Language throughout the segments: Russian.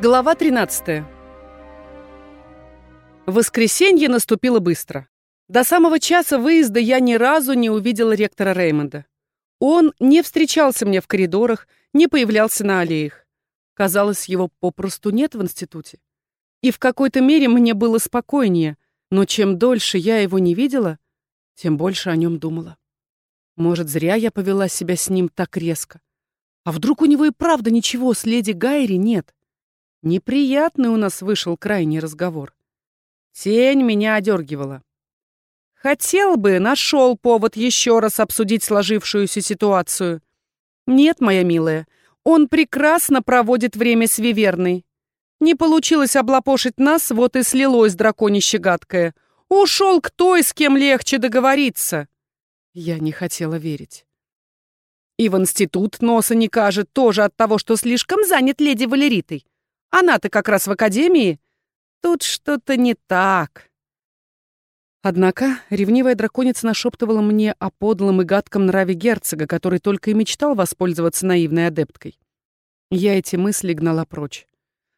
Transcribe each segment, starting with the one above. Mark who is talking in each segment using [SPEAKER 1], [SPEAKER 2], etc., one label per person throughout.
[SPEAKER 1] Глава 13. Воскресенье наступило быстро. До самого часа выезда я ни разу не увидела ректора Реймонда. Он не встречался мне в коридорах, не появлялся на аллеях. Казалось, его попросту нет в институте. И в какой-то мере мне было спокойнее, но чем дольше я его не видела, тем больше о нем думала. Может, зря я повела себя с ним так резко. А вдруг у него и правда ничего с леди Гайри нет? Неприятный у нас вышел крайний разговор. Тень меня одергивала. Хотел бы, нашел повод еще раз обсудить сложившуюся ситуацию. Нет, моя милая, он прекрасно проводит время с Виверной. Не получилось облапошить нас, вот и слилось драконище гадкое. Ушел кто и с кем легче договориться. Я не хотела верить. И в институт носа не кажет тоже от того, что слишком занят леди Валеритой. Она-то как раз в академии. Тут что-то не так. Однако ревнивая драконица нашептывала мне о подлом и гадком нраве герцога, который только и мечтал воспользоваться наивной адепткой. Я эти мысли гнала прочь.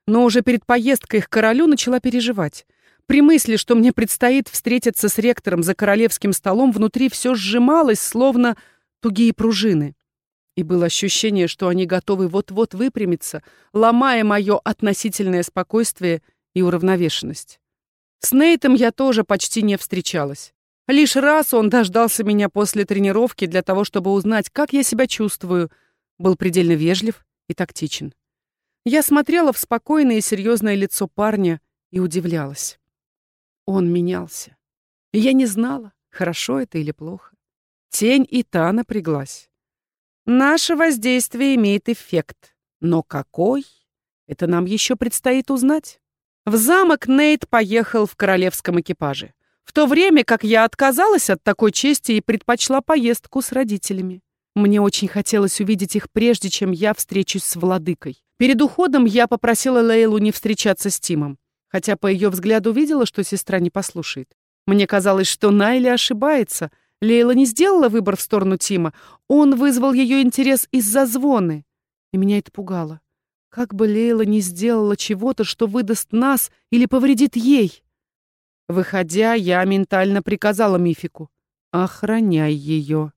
[SPEAKER 1] Но уже перед поездкой к королю начала переживать. При мысли, что мне предстоит встретиться с ректором за королевским столом, внутри все сжималось, словно тугие пружины и было ощущение, что они готовы вот-вот выпрямиться, ломая мое относительное спокойствие и уравновешенность. С Нейтом я тоже почти не встречалась. Лишь раз он дождался меня после тренировки для того, чтобы узнать, как я себя чувствую, был предельно вежлив и тактичен. Я смотрела в спокойное и серьезное лицо парня и удивлялась. Он менялся. Я не знала, хорошо это или плохо. Тень и та напряглась. Наше воздействие имеет эффект. Но какой? Это нам еще предстоит узнать. В замок Нейт поехал в королевском экипаже. В то время как я отказалась от такой чести и предпочла поездку с родителями. Мне очень хотелось увидеть их прежде, чем я встречусь с владыкой. Перед уходом я попросила Лейлу не встречаться с Тимом, хотя по ее взгляду видела, что сестра не послушает. Мне казалось, что Найли ошибается, Лейла не сделала выбор в сторону Тима. Он вызвал ее интерес из-за звоны. И меня это пугало. Как бы Лейла не сделала чего-то, что выдаст нас или повредит ей. Выходя, я ментально приказала Мифику. «Охраняй ее».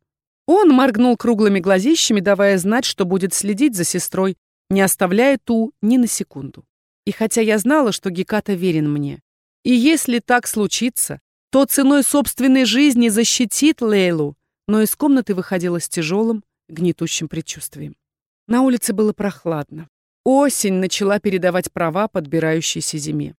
[SPEAKER 1] Он моргнул круглыми глазищами, давая знать, что будет следить за сестрой, не оставляя ту ни на секунду. И хотя я знала, что Геката верен мне, и если так случится, то ценой собственной жизни защитит Лейлу, но из комнаты выходила с тяжелым, гнетущим предчувствием. На улице было прохладно. Осень начала передавать права подбирающейся зиме.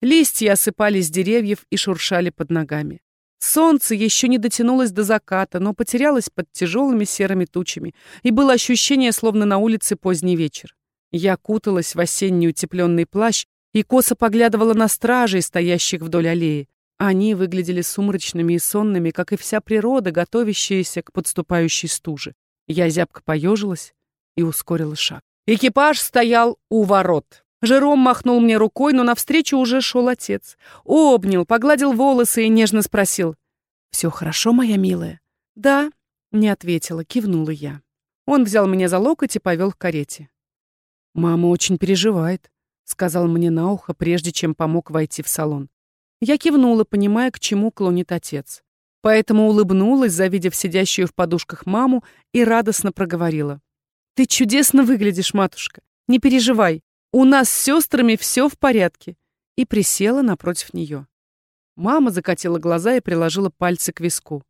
[SPEAKER 1] Листья осыпались с деревьев и шуршали под ногами. Солнце еще не дотянулось до заката, но потерялось под тяжелыми серыми тучами, и было ощущение, словно на улице поздний вечер. Я куталась в осенний утепленный плащ и косо поглядывала на стражей, стоящих вдоль аллеи. Они выглядели сумрачными и сонными, как и вся природа, готовящаяся к подступающей стуже. Я зябко поежилась и ускорила шаг. Экипаж стоял у ворот. Жером махнул мне рукой, но навстречу уже шел отец. Обнял, погладил волосы и нежно спросил. «Все хорошо, моя милая?» «Да», — не ответила, кивнула я. Он взял меня за локоть и повел к карете. «Мама очень переживает», — сказал мне на ухо, прежде чем помог войти в салон. Я кивнула, понимая, к чему клонит отец. Поэтому улыбнулась, завидев сидящую в подушках маму, и радостно проговорила. «Ты чудесно выглядишь, матушка. Не переживай. У нас с сестрами все в порядке». И присела напротив нее. Мама закатила глаза и приложила пальцы к виску.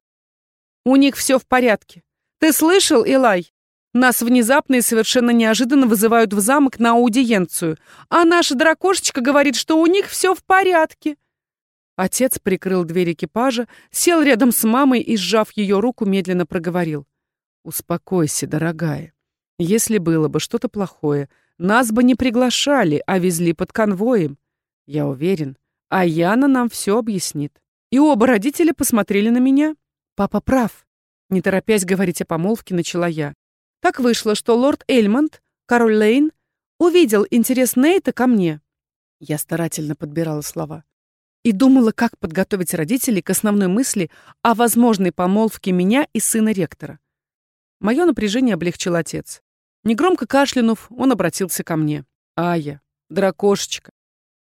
[SPEAKER 1] «У них все в порядке. Ты слышал, Илай? Нас внезапно и совершенно неожиданно вызывают в замок на аудиенцию, а наша дракошечка говорит, что у них все в порядке». Отец прикрыл дверь экипажа, сел рядом с мамой и, сжав ее руку, медленно проговорил. «Успокойся, дорогая. Если было бы что-то плохое, нас бы не приглашали, а везли под конвоем. Я уверен, а Яна нам все объяснит». И оба родителя посмотрели на меня. «Папа прав», — не торопясь говорить о помолвке, начала я. Так вышло, что лорд Эльмонд, король Лейн, увидел интерес Нейта ко мне. Я старательно подбирала слова и думала, как подготовить родителей к основной мысли о возможной помолвке меня и сына ректора. Мое напряжение облегчил отец. Негромко кашлянув, он обратился ко мне. «Ая, Дракошечка,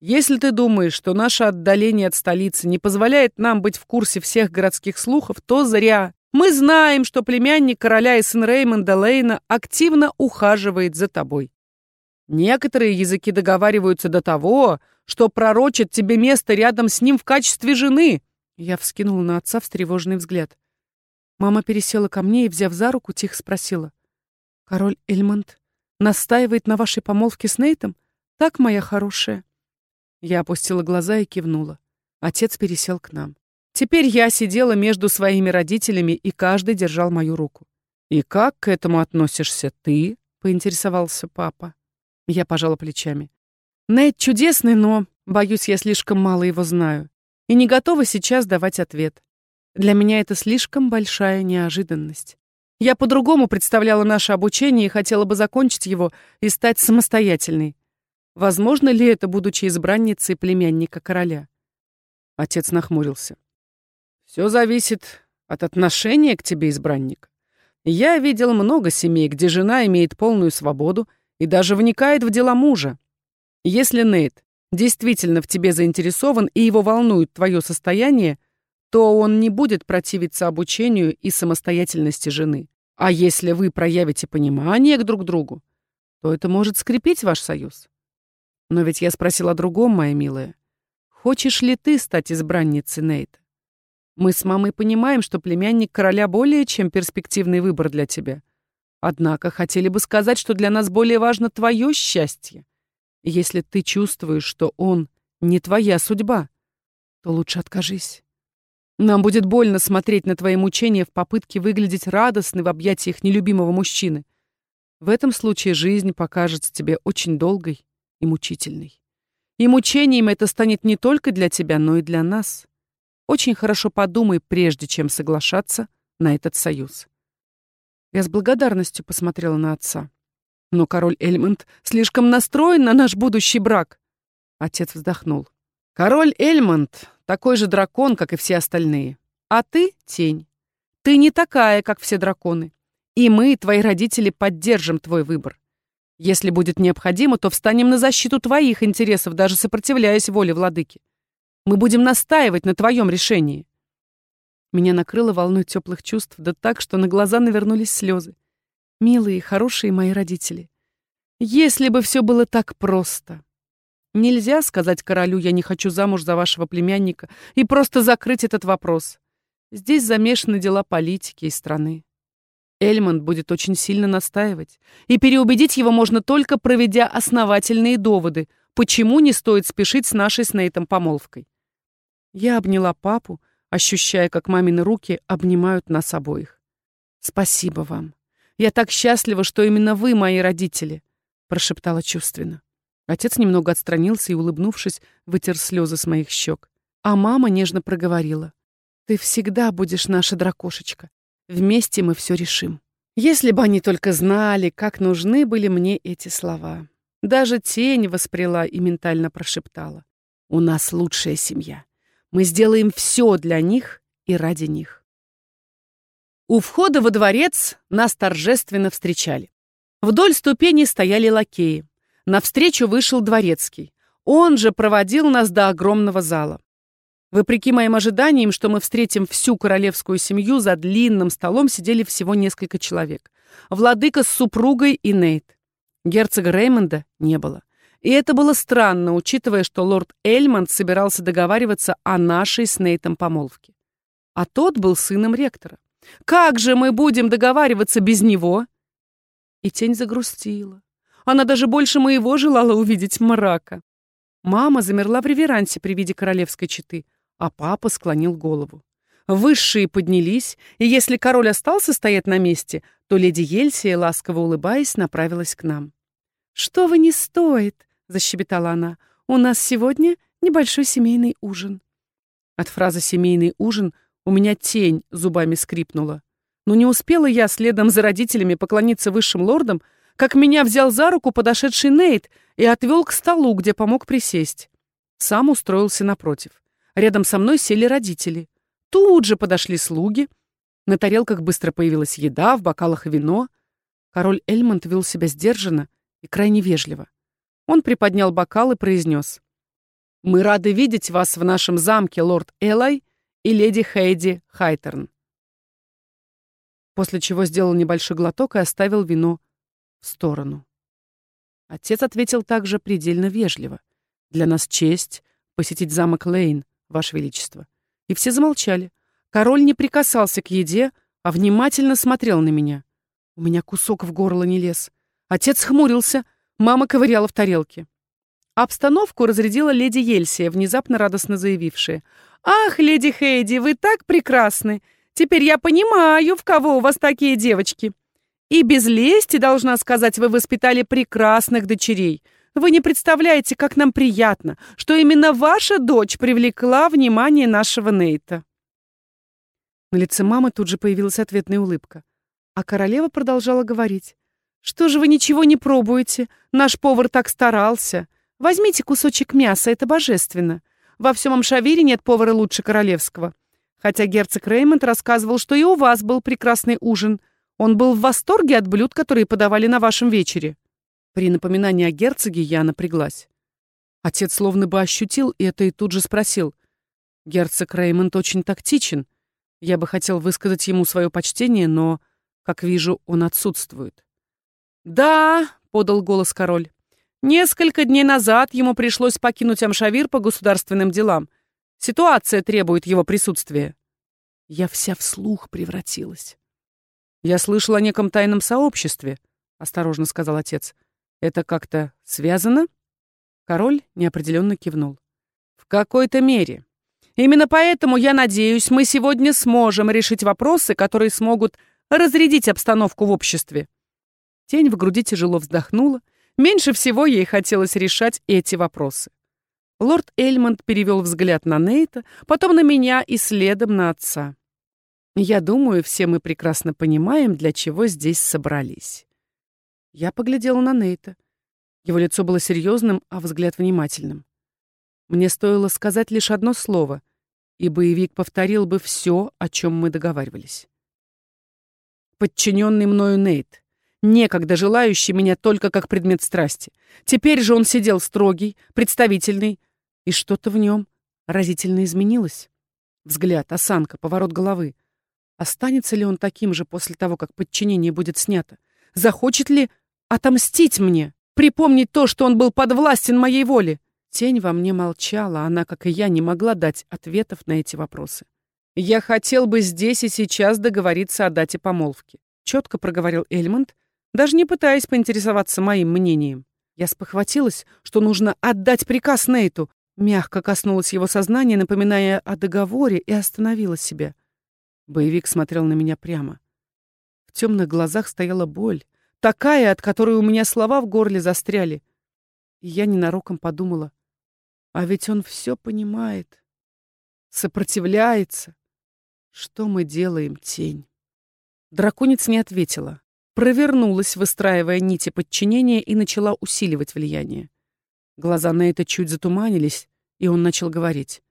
[SPEAKER 1] если ты думаешь, что наше отдаление от столицы не позволяет нам быть в курсе всех городских слухов, то зря. Мы знаем, что племянник короля и сын Реймонда Лейна активно ухаживает за тобой. Некоторые языки договариваются до того, что пророчат тебе место рядом с ним в качестве жены. Я вскинула на отца встревоженный взгляд. Мама пересела ко мне и, взяв за руку, тихо спросила. «Король Эльмонд настаивает на вашей помолвке с Нейтом? Так, моя хорошая?» Я опустила глаза и кивнула. Отец пересел к нам. Теперь я сидела между своими родителями, и каждый держал мою руку. «И как к этому относишься ты?» — поинтересовался папа. Я пожала плечами. Нейт чудесный, но, боюсь, я слишком мало его знаю. И не готова сейчас давать ответ. Для меня это слишком большая неожиданность. Я по-другому представляла наше обучение и хотела бы закончить его и стать самостоятельной. Возможно ли это, будучи избранницей племянника короля? Отец нахмурился. Все зависит от отношения к тебе, избранник. Я видел много семей, где жена имеет полную свободу и даже вникает в дела мужа. Если Нейт действительно в тебе заинтересован и его волнует твое состояние, то он не будет противиться обучению и самостоятельности жены. А если вы проявите понимание к друг другу, то это может скрепить ваш союз. Но ведь я спросила о другом, моя милая. Хочешь ли ты стать избранницей Нейта? Мы с мамой понимаем, что племянник короля более чем перспективный выбор для тебя. Однако хотели бы сказать, что для нас более важно твое счастье. Если ты чувствуешь, что он не твоя судьба, то лучше откажись. Нам будет больно смотреть на твои мучения в попытке выглядеть радостной в объятиях нелюбимого мужчины. В этом случае жизнь покажется тебе очень долгой и мучительной. И мучением это станет не только для тебя, но и для нас. Очень хорошо подумай, прежде чем соглашаться на этот союз. Я с благодарностью посмотрела на отца. Но король Эльмонд слишком настроен на наш будущий брак. Отец вздохнул. Король Эльмонд такой же дракон, как и все остальные. А ты — тень. Ты не такая, как все драконы. И мы, твои родители, поддержим твой выбор. Если будет необходимо, то встанем на защиту твоих интересов, даже сопротивляясь воле владыки. Мы будем настаивать на твоем решении». Меня накрыло волной теплых чувств, да так, что на глаза навернулись слезы. Милые, хорошие мои родители. Если бы все было так просто. Нельзя сказать королю, я не хочу замуж за вашего племянника, и просто закрыть этот вопрос. Здесь замешаны дела политики и страны. Эльмонд будет очень сильно настаивать, и переубедить его можно только проведя основательные доводы, почему не стоит спешить с нашей с Нейтом помолвкой. Я обняла папу, ощущая, как мамины руки обнимают нас обоих. «Спасибо вам. Я так счастлива, что именно вы мои родители», — прошептала чувственно. Отец немного отстранился и, улыбнувшись, вытер слезы с моих щек. А мама нежно проговорила. «Ты всегда будешь наша дракошечка. Вместе мы все решим». Если бы они только знали, как нужны были мне эти слова. Даже тень воспряла и ментально прошептала. «У нас лучшая семья. Мы сделаем все для них и ради них. У входа во дворец нас торжественно встречали. Вдоль ступеней стояли лакеи. Навстречу вышел дворецкий. Он же проводил нас до огромного зала. Вопреки моим ожиданиям, что мы встретим всю королевскую семью, за длинным столом сидели всего несколько человек. Владыка с супругой и Нейт. Герцога Реймонда не было. И это было странно, учитывая, что лорд Эльмонд собирался договариваться о нашей с Нейтом помолвке. А тот был сыном ректора. Как же мы будем договариваться без него? И тень загрустила. Она даже больше моего желала увидеть мрака. Мама замерла в реверансе при виде королевской четы, а папа склонил голову. Высшие поднялись, и если король остался стоять на месте, то леди Ельсия, ласково улыбаясь, направилась к нам. «Что вы не стоит?» — защебетала она. «У нас сегодня небольшой семейный ужин». От фразы «семейный ужин» у меня тень зубами скрипнула. Но не успела я следом за родителями поклониться высшим лордам, как меня взял за руку подошедший Нейт и отвел к столу, где помог присесть. Сам устроился напротив. Рядом со мной сели родители. Тут же подошли слуги. На тарелках быстро появилась еда, в бокалах вино. Король Эльмонд вел себя сдержанно и крайне вежливо. Он приподнял бокал и произнес. «Мы рады видеть вас в нашем замке, лорд Элай и леди Хейди Хайтерн». После чего сделал небольшой глоток и оставил вино в сторону. Отец ответил также предельно вежливо. «Для нас честь посетить замок Лейн, Ваше Величество». И все замолчали. Король не прикасался к еде, а внимательно смотрел на меня. У меня кусок в горло не лез. Отец хмурился, мама ковыряла в тарелке. Обстановку разрядила леди Ельсия, внезапно радостно заявившая. «Ах, леди Хейди, вы так прекрасны! Теперь я понимаю, в кого у вас такие девочки. И без лести, должна сказать, вы воспитали прекрасных дочерей. Вы не представляете, как нам приятно, что именно ваша дочь привлекла внимание нашего Нейта». На лице мамы тут же появилась ответная улыбка. А королева продолжала говорить. «Что же вы ничего не пробуете? Наш повар так старался. Возьмите кусочек мяса, это божественно. Во всем Амшавире нет повара лучше королевского. Хотя герцог Реймонд рассказывал, что и у вас был прекрасный ужин. Он был в восторге от блюд, которые подавали на вашем вечере». При напоминании о герцоге я напряглась. Отец словно бы ощутил это и тут же спросил. «Герцог Реймонд очень тактичен. Я бы хотел высказать ему свое почтение, но как вижу, он отсутствует. «Да», — подал голос король, — «несколько дней назад ему пришлось покинуть Амшавир по государственным делам. Ситуация требует его присутствия». Я вся вслух превратилась. «Я слышал о неком тайном сообществе», — осторожно сказал отец. «Это как-то связано?» Король неопределенно кивнул. «В какой-то мере. Именно поэтому, я надеюсь, мы сегодня сможем решить вопросы, которые смогут разрядить обстановку в обществе. Тень в груди тяжело вздохнула. Меньше всего ей хотелось решать эти вопросы. Лорд Эльмонд перевел взгляд на Нейта, потом на меня и следом на отца. Я думаю, все мы прекрасно понимаем, для чего здесь собрались. Я поглядела на Нейта. Его лицо было серьезным, а взгляд внимательным. Мне стоило сказать лишь одно слово, и боевик повторил бы все, о чем мы договаривались подчиненный мною Нейт, некогда желающий меня только как предмет страсти. Теперь же он сидел строгий, представительный, и что-то в нем разительно изменилось. Взгляд, осанка, поворот головы. Останется ли он таким же после того, как подчинение будет снято? Захочет ли отомстить мне? Припомнить то, что он был подвластен моей воле? Тень во мне молчала, она, как и я, не могла дать ответов на эти вопросы. «Я хотел бы здесь и сейчас договориться о дате помолвки», четко проговорил Эльмонд, даже не пытаясь поинтересоваться моим мнением. Я спохватилась, что нужно отдать приказ Нейту, мягко коснулась его сознания, напоминая о договоре, и остановила себя. Боевик смотрел на меня прямо. В темных глазах стояла боль, такая, от которой у меня слова в горле застряли. И я ненароком подумала, а ведь он все понимает, сопротивляется, что мы делаем, тень? Драконец не ответила. Провернулась, выстраивая нити подчинения, и начала усиливать влияние. Глаза это чуть затуманились, и он начал говорить.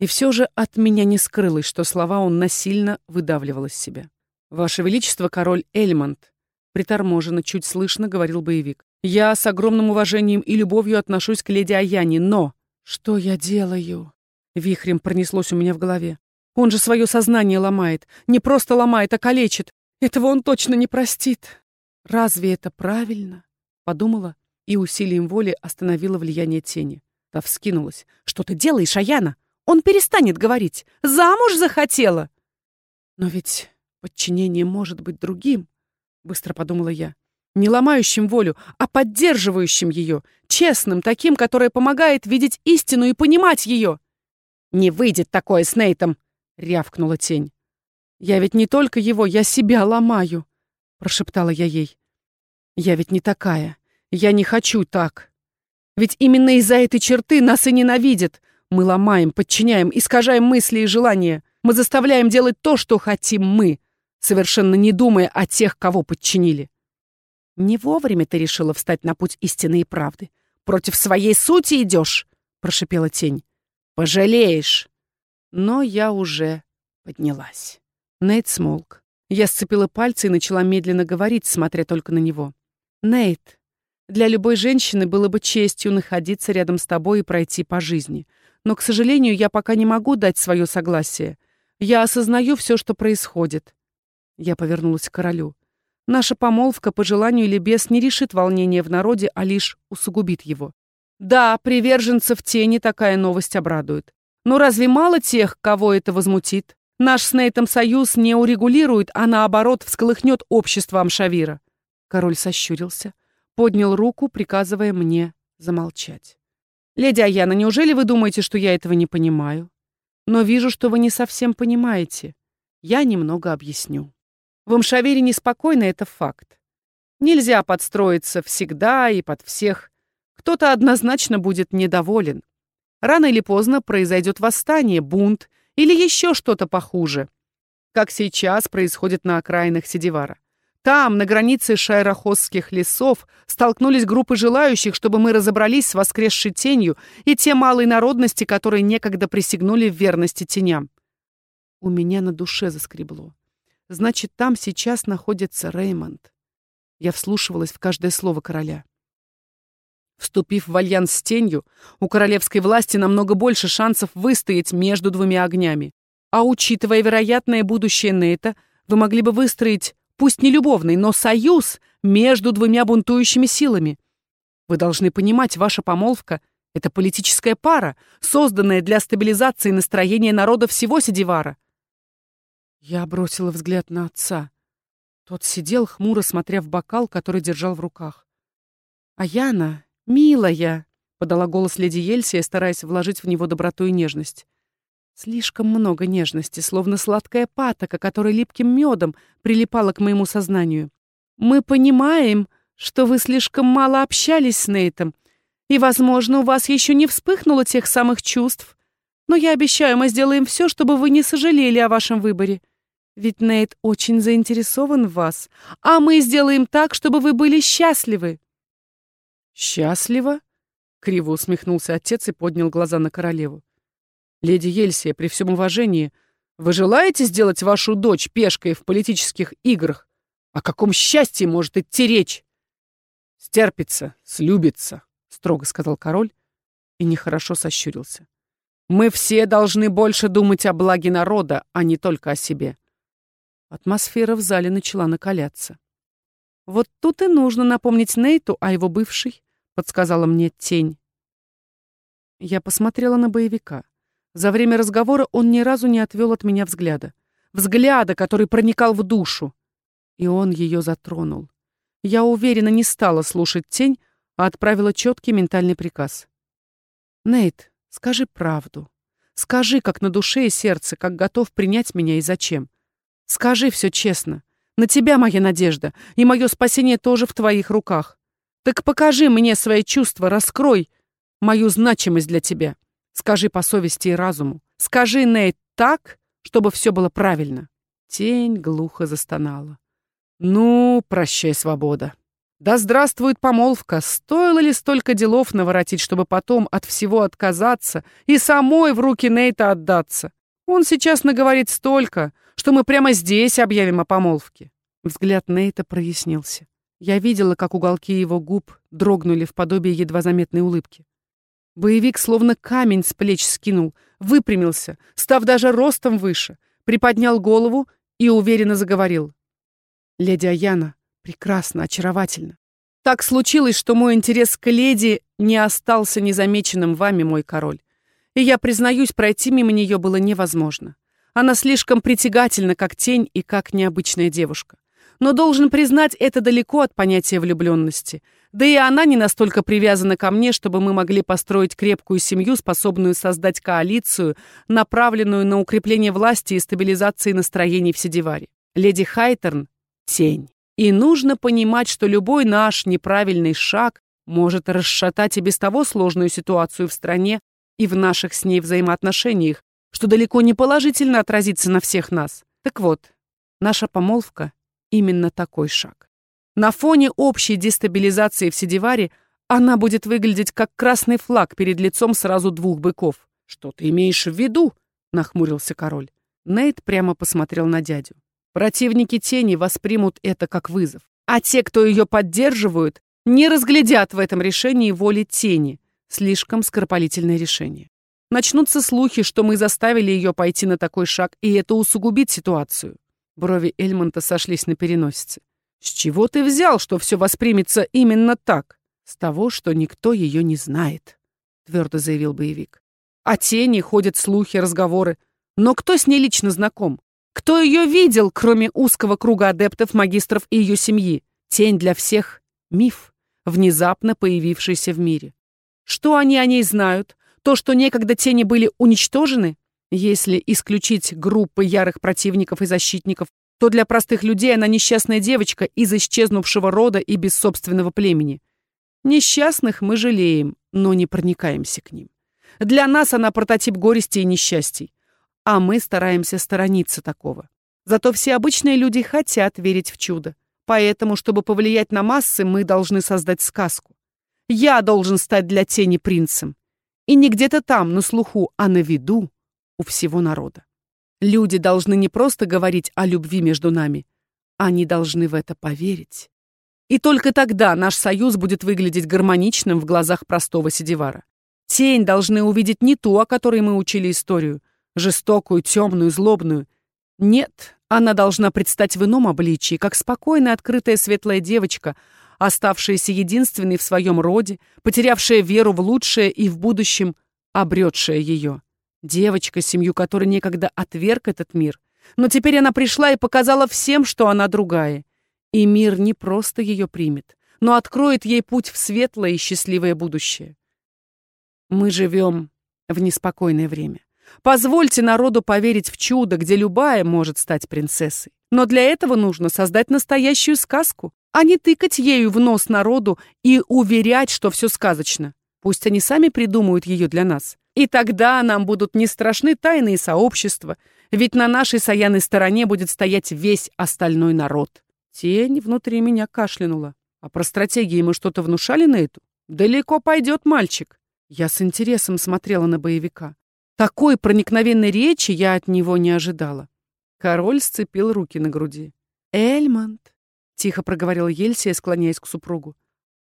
[SPEAKER 1] И все же от меня не скрылось, что слова он насильно выдавливал из себя. «Ваше Величество, король Эльмонд», — приторможенно, чуть слышно говорил боевик. «Я с огромным уважением и любовью отношусь к леди Аяне, но...» «Что я делаю?» Вихрем пронеслось у меня в голове. Он же свое сознание ломает. Не просто ломает, а калечит. Этого он точно не простит. Разве это правильно? Подумала и усилием воли остановила влияние тени. Та вскинулась. «Что ты делаешь, Аяна? Он перестанет говорить. Замуж захотела!» «Но ведь подчинение может быть другим», — быстро подумала я. «Не ломающим волю, а поддерживающим ее, честным, таким, которое помогает видеть истину и понимать ее». «Не выйдет такое с Нейтом», — рявкнула тень. «Я ведь не только его, я себя ломаю», — прошептала я ей. «Я ведь не такая. Я не хочу так. Ведь именно из-за этой черты нас и ненавидят. Мы ломаем, подчиняем, искажаем мысли и желания. Мы заставляем делать то, что хотим мы, совершенно не думая о тех, кого подчинили. Не вовремя ты решила встать на путь истины и правды. Против своей сути идешь, прошипела тень. Пожалеешь. Но я уже поднялась. Нейт смолк. Я сцепила пальцы и начала медленно говорить, смотря только на него. «Нейт, Для любой женщины было бы честью находиться рядом с тобой и пройти по жизни. Но, к сожалению, я пока не могу дать свое согласие. Я осознаю все, что происходит. Я повернулась к королю. Наша помолвка, по желанию или не решит волнение в народе, а лишь усугубит его. Да, приверженцев тени такая новость обрадует. Но разве мало тех, кого это возмутит? Наш с Нейтом союз не урегулирует, а наоборот всколыхнет общество Амшавира. Король сощурился, поднял руку, приказывая мне замолчать. «Леди Аяна, неужели вы думаете, что я этого не понимаю? Но вижу, что вы не совсем понимаете. Я немного объясню. В Амшавере неспокойно, это факт. Нельзя подстроиться всегда и под всех. Кто-то однозначно будет недоволен. Рано или поздно произойдет восстание, бунт или еще что-то похуже, как сейчас происходит на окраинах Сидивара. Там, на границе шайрохосских лесов, столкнулись группы желающих, чтобы мы разобрались с воскресшей тенью и те малые народности, которые некогда присягнули в верности теням. У меня на душе заскребло. Значит, там сейчас находится Реймонд. Я вслушивалась в каждое слово короля. Вступив в альянс с тенью, у королевской власти намного больше шансов выстоять между двумя огнями. А учитывая вероятное будущее Нейта, вы могли бы выстроить пусть не любовный, но союз между двумя бунтующими силами. Вы должны понимать, ваша помолвка — это политическая пара, созданная для стабилизации настроения народа всего Сидивара. Я бросила взгляд на отца. Тот сидел, хмуро смотря в бокал, который держал в руках. А Яна, милая, — подала голос леди Ельсия, стараясь вложить в него доброту и нежность. Слишком много нежности, словно сладкая патока, которая липким медом прилипала к моему сознанию. Мы понимаем, что вы слишком мало общались с Нейтом, и, возможно, у вас еще не вспыхнуло тех самых чувств. Но я обещаю, мы сделаем все, чтобы вы не сожалели о вашем выборе. Ведь Нейт очень заинтересован в вас, а мы сделаем так, чтобы вы были счастливы. Счастливо? Криво усмехнулся отец и поднял глаза на королеву. Леди Ельсия, при всем уважении, вы желаете сделать вашу дочь пешкой в политических играх? О каком счастье может идти речь? Стерпится, слюбится, строго сказал король и нехорошо сощурился. Мы все должны больше думать о благе народа, а не только о себе. Атмосфера в зале начала накаляться. Вот тут и нужно напомнить Нейту о его бывшей, подсказала мне тень. Я посмотрела на боевика. За время разговора он ни разу не отвел от меня взгляда. Взгляда, который проникал в душу. И он ее затронул. Я уверенно не стала слушать тень, а отправила четкий ментальный приказ. «Нейт, скажи правду. Скажи, как на душе и сердце, как готов принять меня и зачем. Скажи все честно. На тебя моя надежда, и мое спасение тоже в твоих руках. Так покажи мне свои чувства, раскрой мою значимость для тебя». Скажи по совести и разуму. Скажи, Нейт, так, чтобы все было правильно. Тень глухо застонала. Ну, прощай, свобода. Да здравствует помолвка. Стоило ли столько делов наворотить, чтобы потом от всего отказаться и самой в руки Нейта отдаться? Он сейчас наговорит столько, что мы прямо здесь объявим о помолвке. Взгляд Нейта прояснился. Я видела, как уголки его губ дрогнули в подобие едва заметной улыбки. Боевик словно камень с плеч скинул, выпрямился, став даже ростом выше, приподнял голову и уверенно заговорил. «Леди Аяна, прекрасно, очаровательно. Так случилось, что мой интерес к леди не остался незамеченным вами, мой король. И я признаюсь, пройти мимо нее было невозможно. Она слишком притягательна, как тень и как необычная девушка. Но должен признать, это далеко от понятия влюбленности. Да и она не настолько привязана ко мне, чтобы мы могли построить крепкую семью, способную создать коалицию, направленную на укрепление власти и стабилизации настроений в Сидиваре. Леди Хайтерн — тень. И нужно понимать, что любой наш неправильный шаг может расшатать и без того сложную ситуацию в стране и в наших с ней взаимоотношениях, что далеко не положительно отразится на всех нас. Так вот, наша помолвка — именно такой шаг. На фоне общей дестабилизации в Сидиваре она будет выглядеть как красный флаг перед лицом сразу двух быков. «Что ты имеешь в виду?» — нахмурился король. Нейт прямо посмотрел на дядю. «Противники тени воспримут это как вызов, а те, кто ее поддерживают, не разглядят в этом решении воли тени. Слишком скоропалительное решение. Начнутся слухи, что мы заставили ее пойти на такой шаг, и это усугубит ситуацию. Брови Эльмонта сошлись на переносице. «С чего ты взял, что все воспримется именно так?» «С того, что никто ее не знает», — твердо заявил боевик. «О тени ходят слухи, разговоры. Но кто с ней лично знаком? Кто ее видел, кроме узкого круга адептов, магистров и ее семьи? Тень для всех — миф, внезапно появившийся в мире. Что они о ней знают? То, что некогда тени были уничтожены? Если исключить группы ярых противников и защитников, то для простых людей она несчастная девочка из исчезнувшего рода и без собственного племени. Несчастных мы жалеем, но не проникаемся к ним. Для нас она прототип горести и несчастий, а мы стараемся сторониться такого. Зато все обычные люди хотят верить в чудо. Поэтому, чтобы повлиять на массы, мы должны создать сказку. Я должен стать для тени принцем. И не где-то там, на слуху, а на виду у всего народа. Люди должны не просто говорить о любви между нами, они должны в это поверить. И только тогда наш союз будет выглядеть гармоничным в глазах простого Сидивара. Тень должны увидеть не ту, о которой мы учили историю, жестокую, темную, злобную. Нет, она должна предстать в ином обличии, как спокойная, открытая, светлая девочка, оставшаяся единственной в своем роде, потерявшая веру в лучшее и в будущем обретшая ее. Девочка, семью которой некогда отверг этот мир. Но теперь она пришла и показала всем, что она другая. И мир не просто ее примет, но откроет ей путь в светлое и счастливое будущее. Мы живем в неспокойное время. Позвольте народу поверить в чудо, где любая может стать принцессой. Но для этого нужно создать настоящую сказку, а не тыкать ею в нос народу и уверять, что все сказочно. Пусть они сами придумают ее для нас. И тогда нам будут не страшны тайные сообщества, ведь на нашей саяной стороне будет стоять весь остальной народ. Тень внутри меня кашлянула. А про стратегии мы что-то внушали на эту? Далеко пойдет мальчик. Я с интересом смотрела на боевика. Такой проникновенной речи я от него не ожидала. Король сцепил руки на груди. «Эльмонд», — тихо проговорил Ельсия, склоняясь к супругу,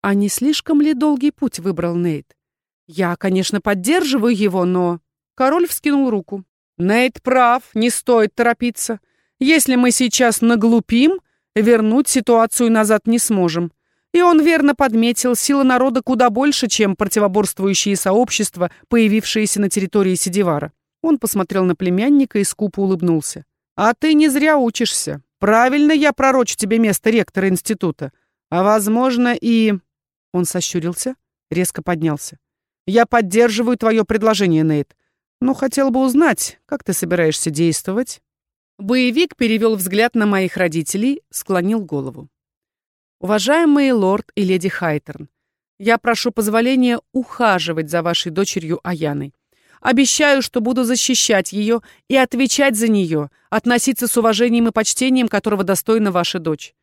[SPEAKER 1] «а не слишком ли долгий путь выбрал Нейт? Я, конечно, поддерживаю его, но...» Король вскинул руку. «Нейт прав, не стоит торопиться. Если мы сейчас наглупим, вернуть ситуацию назад не сможем. И он верно подметил, сила народа куда больше, чем противоборствующие сообщества, появившиеся на территории Сидивара. Он посмотрел на племянника и скупо улыбнулся. «А ты не зря учишься. Правильно я пророчу тебе место ректора института. А, возможно, и...» Он сощурился, резко поднялся. «Я поддерживаю твое предложение, Нейт. Но хотел бы узнать, как ты собираешься действовать?» Боевик перевел взгляд на моих родителей, склонил голову. «Уважаемые лорд и леди Хайтерн, я прошу позволения ухаживать за вашей дочерью Аяной. Обещаю, что буду защищать ее и отвечать за нее, относиться с уважением и почтением, которого достойна ваша дочь.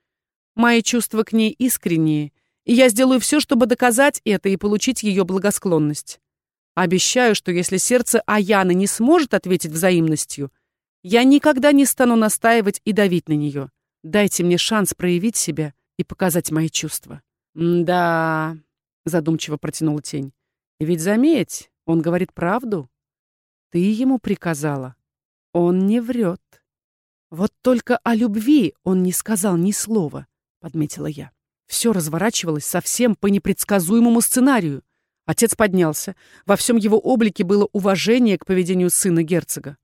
[SPEAKER 1] Мои чувства к ней искренние, и я сделаю все, чтобы доказать это и получить ее благосклонность. Обещаю, что если сердце Аяны не сможет ответить взаимностью, я никогда не стану настаивать и давить на нее. Дайте мне шанс проявить себя и показать мои чувства. «Да», — задумчиво протянула тень. «Ведь заметь, он говорит правду. Ты ему приказала. Он не врет. Вот только о любви он не сказал ни слова», — подметила я. Все разворачивалось совсем по непредсказуемому сценарию. Отец поднялся. Во всем его облике было уважение к поведению сына герцога.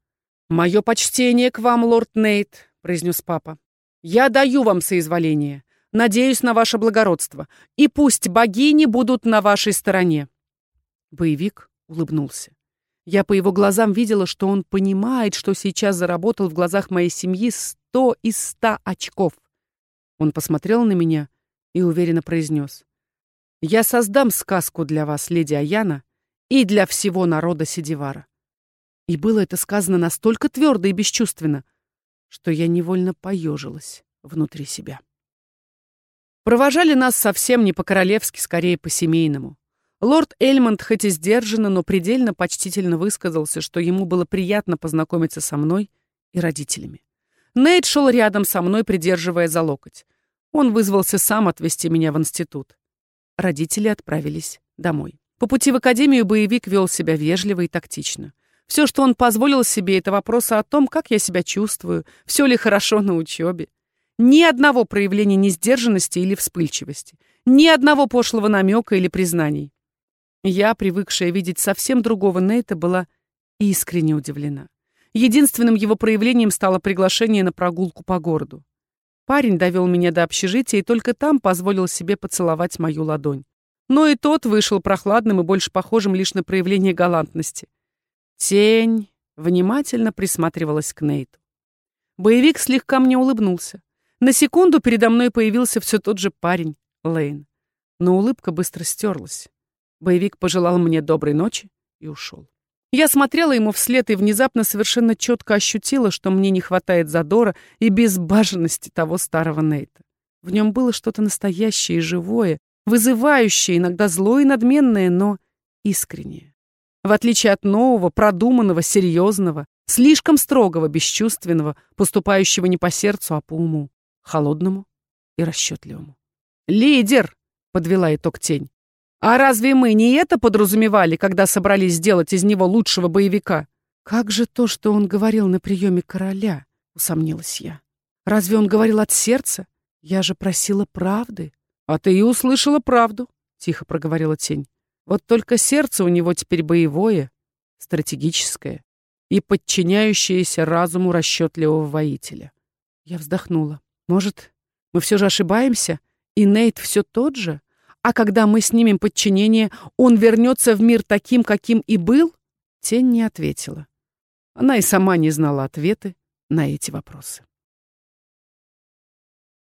[SPEAKER 1] «Мое почтение к вам, лорд Нейт», — произнес папа. «Я даю вам соизволение. Надеюсь на ваше благородство. И пусть богини будут на вашей стороне». Боевик улыбнулся. Я по его глазам видела, что он понимает, что сейчас заработал в глазах моей семьи сто из ста очков. Он посмотрел на меня и уверенно произнес. «Я создам сказку для вас, леди Аяна, и для всего народа Сидивара». И было это сказано настолько твердо и бесчувственно, что я невольно поежилась внутри себя. Провожали нас совсем не по-королевски, скорее по-семейному. Лорд Эльмонд хоть и сдержанно, но предельно почтительно высказался, что ему было приятно познакомиться со мной и родителями. Нейт шел рядом со мной, придерживая за локоть. Он вызвался сам отвезти меня в институт. родители отправились домой. По пути в академию боевик вел себя вежливо и тактично. Все, что он позволил себе, это вопросы о том, как я себя чувствую, все ли хорошо на учебе. Ни одного проявления несдержанности или вспыльчивости. Ни одного пошлого намека или признаний. Я, привыкшая видеть совсем другого Нейта, была искренне удивлена. Единственным его проявлением стало приглашение на прогулку по городу. Парень довел меня до общежития и только там позволил себе поцеловать мою ладонь. Но и тот вышел прохладным и больше похожим лишь на проявление галантности. Тень внимательно присматривалась к Нейту. Боевик слегка мне улыбнулся. На секунду передо мной появился все тот же парень, Лейн. Но улыбка быстро стерлась. Боевик пожелал мне доброй ночи и ушел. Я смотрела ему вслед и внезапно совершенно четко ощутила, что мне не хватает задора и безбаженности того старого Нейта. В нем было что-то настоящее и живое, вызывающее, иногда злое и надменное, но искреннее. В отличие от нового, продуманного, серьезного, слишком строгого, бесчувственного, поступающего не по сердцу, а по уму, холодному и расчетливому. «Лидер!» — подвела итог тень. «А разве мы не это подразумевали, когда собрались сделать из него лучшего боевика?» «Как же то, что он говорил на приеме короля?» — усомнилась я. «Разве он говорил от сердца? Я же просила правды». «А ты и услышала правду», — тихо проговорила тень. «Вот только сердце у него теперь боевое, стратегическое и подчиняющееся разуму расчетливого воителя». Я вздохнула. «Может, мы все же ошибаемся, и Нейт все тот же? А когда мы снимем подчинение, он вернется в мир таким, каким и был?» Тень не ответила. Она и сама не знала ответы на эти вопросы.